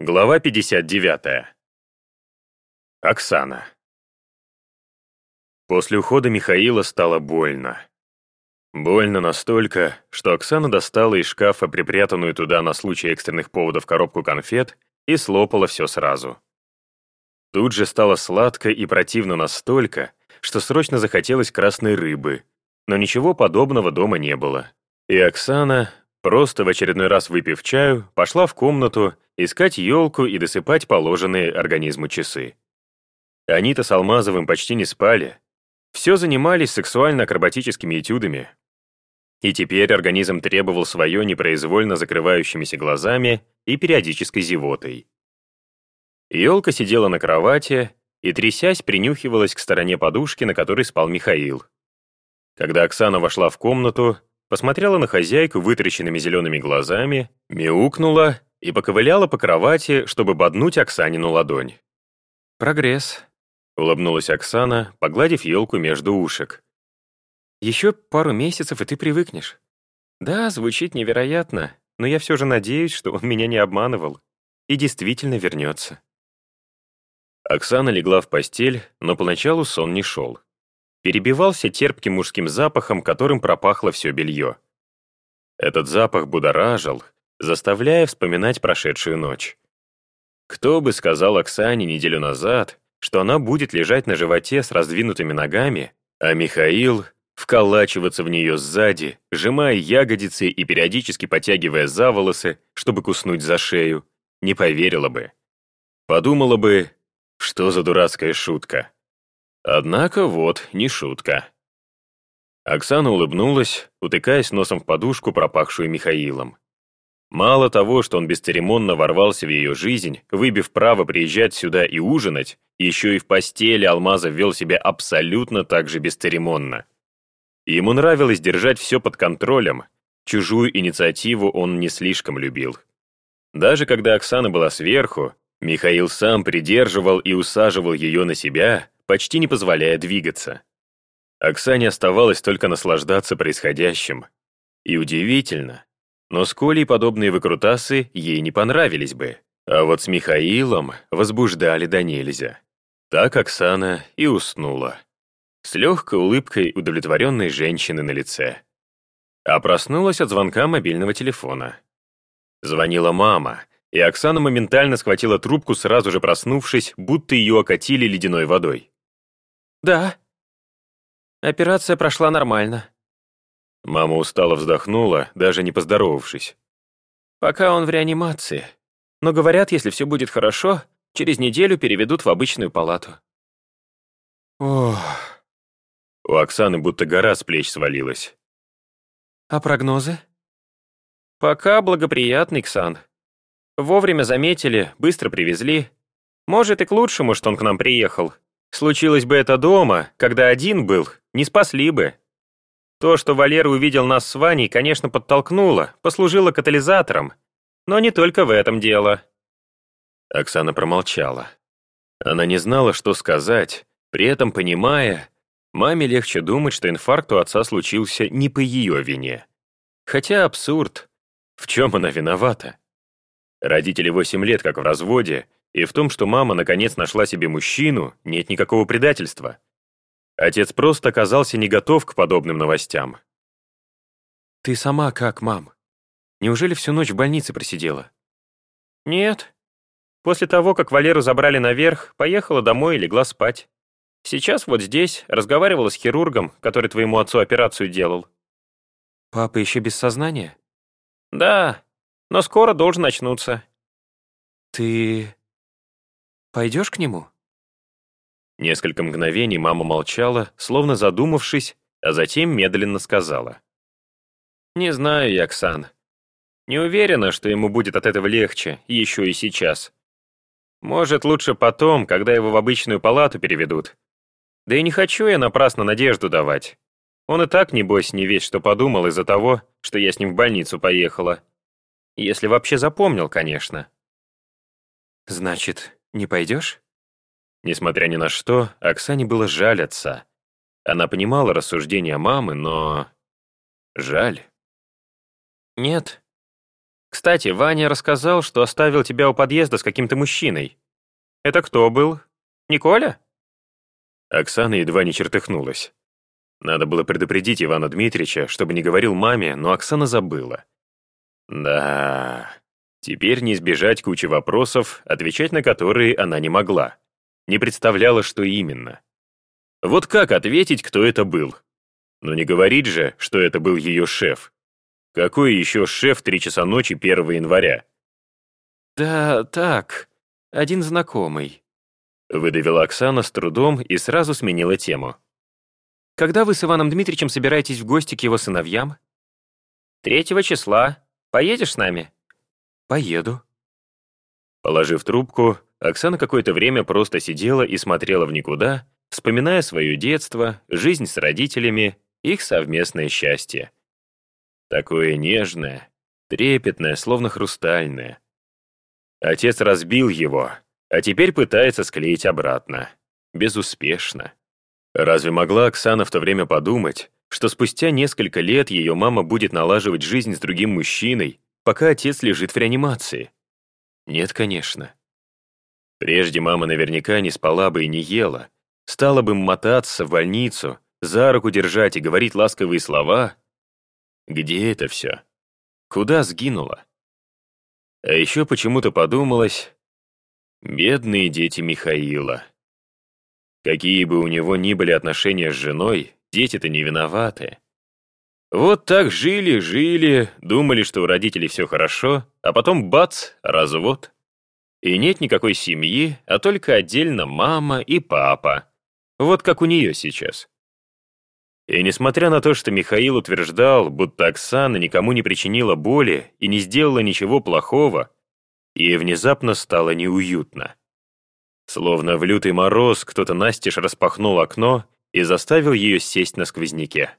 Глава 59. Оксана. После ухода Михаила стало больно. Больно настолько, что Оксана достала из шкафа припрятанную туда на случай экстренных поводов коробку конфет и слопала все сразу. Тут же стало сладко и противно настолько, что срочно захотелось красной рыбы, но ничего подобного дома не было. И Оксана, Просто в очередной раз выпив чаю, пошла в комнату искать елку и досыпать положенные организму часы. Они-то с Алмазовым почти не спали. Все занимались сексуально-акробатическими этюдами. И теперь организм требовал свое непроизвольно закрывающимися глазами и периодической зевотой. Елка сидела на кровати и, трясясь, принюхивалась к стороне подушки, на которой спал Михаил. Когда Оксана вошла в комнату, посмотрела на хозяйку вытрященными зелеными глазами, мяукнула и поковыляла по кровати, чтобы боднуть Оксанину ладонь. «Прогресс», — улыбнулась Оксана, погладив елку между ушек. «Еще пару месяцев, и ты привыкнешь. Да, звучит невероятно, но я все же надеюсь, что он меня не обманывал и действительно вернется». Оксана легла в постель, но поначалу сон не шел перебивался терпким мужским запахом, которым пропахло все белье. Этот запах будоражил, заставляя вспоминать прошедшую ночь. Кто бы сказал Оксане неделю назад, что она будет лежать на животе с раздвинутыми ногами, а Михаил вколачиваться в нее сзади, сжимая ягодицы и периодически потягивая за волосы, чтобы куснуть за шею, не поверила бы. Подумала бы, что за дурацкая шутка. Однако вот, не шутка. Оксана улыбнулась, утыкаясь носом в подушку, пропахшую Михаилом. Мало того, что он бесцеремонно ворвался в ее жизнь, выбив право приезжать сюда и ужинать, еще и в постели Алмазов вел себя абсолютно так же бесцеремонно. Ему нравилось держать все под контролем, чужую инициативу он не слишком любил. Даже когда Оксана была сверху, Михаил сам придерживал и усаживал ее на себя, почти не позволяя двигаться. Оксане оставалось только наслаждаться происходящим. И удивительно, но с Колей подобные выкрутасы ей не понравились бы, а вот с Михаилом возбуждали до нельзя. Так Оксана и уснула. С легкой улыбкой удовлетворенной женщины на лице. А проснулась от звонка мобильного телефона. Звонила мама, и Оксана моментально схватила трубку, сразу же проснувшись, будто ее окатили ледяной водой. «Да». Операция прошла нормально. Мама устало вздохнула, даже не поздоровавшись. Пока он в реанимации. Но говорят, если все будет хорошо, через неделю переведут в обычную палату. Ох. У Оксаны будто гора с плеч свалилась. А прогнозы? Пока благоприятный, Ксан. Вовремя заметили, быстро привезли. Может, и к лучшему, что он к нам приехал. Случилось бы это дома, когда один был, не спасли бы. То, что Валера увидел нас с Ваней, конечно, подтолкнуло, послужило катализатором. Но не только в этом дело. Оксана промолчала. Она не знала, что сказать, при этом понимая, маме легче думать, что инфаркт у отца случился не по ее вине. Хотя абсурд. В чем она виновата? Родители восемь лет как в разводе, и в том, что мама наконец нашла себе мужчину, нет никакого предательства. Отец просто оказался не готов к подобным новостям. «Ты сама как, мам? Неужели всю ночь в больнице просидела?» «Нет. После того, как Валеру забрали наверх, поехала домой и легла спать. Сейчас вот здесь разговаривала с хирургом, который твоему отцу операцию делал». «Папа еще без сознания?» «Да, но скоро должен очнуться». «Ты Пойдешь к нему?» Несколько мгновений мама молчала, словно задумавшись, а затем медленно сказала. «Не знаю я, Оксан. Не уверена, что ему будет от этого легче, еще и сейчас. Может, лучше потом, когда его в обычную палату переведут. Да и не хочу я напрасно надежду давать. Он и так, небось, не весь что подумал из-за того, что я с ним в больницу поехала. Если вообще запомнил, конечно». «Значит, не пойдешь?» Несмотря ни на что, Оксане было жаль отца. Она понимала рассуждения мамы, но... Жаль. «Нет. Кстати, Ваня рассказал, что оставил тебя у подъезда с каким-то мужчиной. Это кто был? Николя?» Оксана едва не чертыхнулась. Надо было предупредить Ивана Дмитриевича, чтобы не говорил маме, но Оксана забыла. Да, теперь не избежать кучи вопросов, отвечать на которые она не могла. Не представляла, что именно. Вот как ответить, кто это был? Но не говорить же, что это был ее шеф. Какой еще шеф три часа ночи 1 января? «Да, так, один знакомый», — выдавила Оксана с трудом и сразу сменила тему. «Когда вы с Иваном Дмитриевичем собираетесь в гости к его сыновьям?» «Третьего числа. Поедешь с нами?» «Поеду». Положив трубку, Оксана какое-то время просто сидела и смотрела в никуда, вспоминая свое детство, жизнь с родителями, их совместное счастье. Такое нежное, трепетное, словно хрустальное. Отец разбил его, а теперь пытается склеить обратно. Безуспешно. Разве могла Оксана в то время подумать, что спустя несколько лет ее мама будет налаживать жизнь с другим мужчиной, пока отец лежит в реанимации? Нет, конечно. Прежде мама наверняка не спала бы и не ела, стала бы мотаться в больницу, за руку держать и говорить ласковые слова. Где это все? Куда сгинула? А еще почему-то подумалось, бедные дети Михаила. Какие бы у него ни были отношения с женой, дети-то не виноваты. Вот так жили-жили, думали, что у родителей все хорошо, а потом бац, развод. И нет никакой семьи, а только отдельно мама и папа. Вот как у нее сейчас. И несмотря на то, что Михаил утверждал, будто Оксана никому не причинила боли и не сделала ничего плохого, ей внезапно стало неуютно. Словно в лютый мороз кто-то настежь распахнул окно и заставил ее сесть на сквозняке.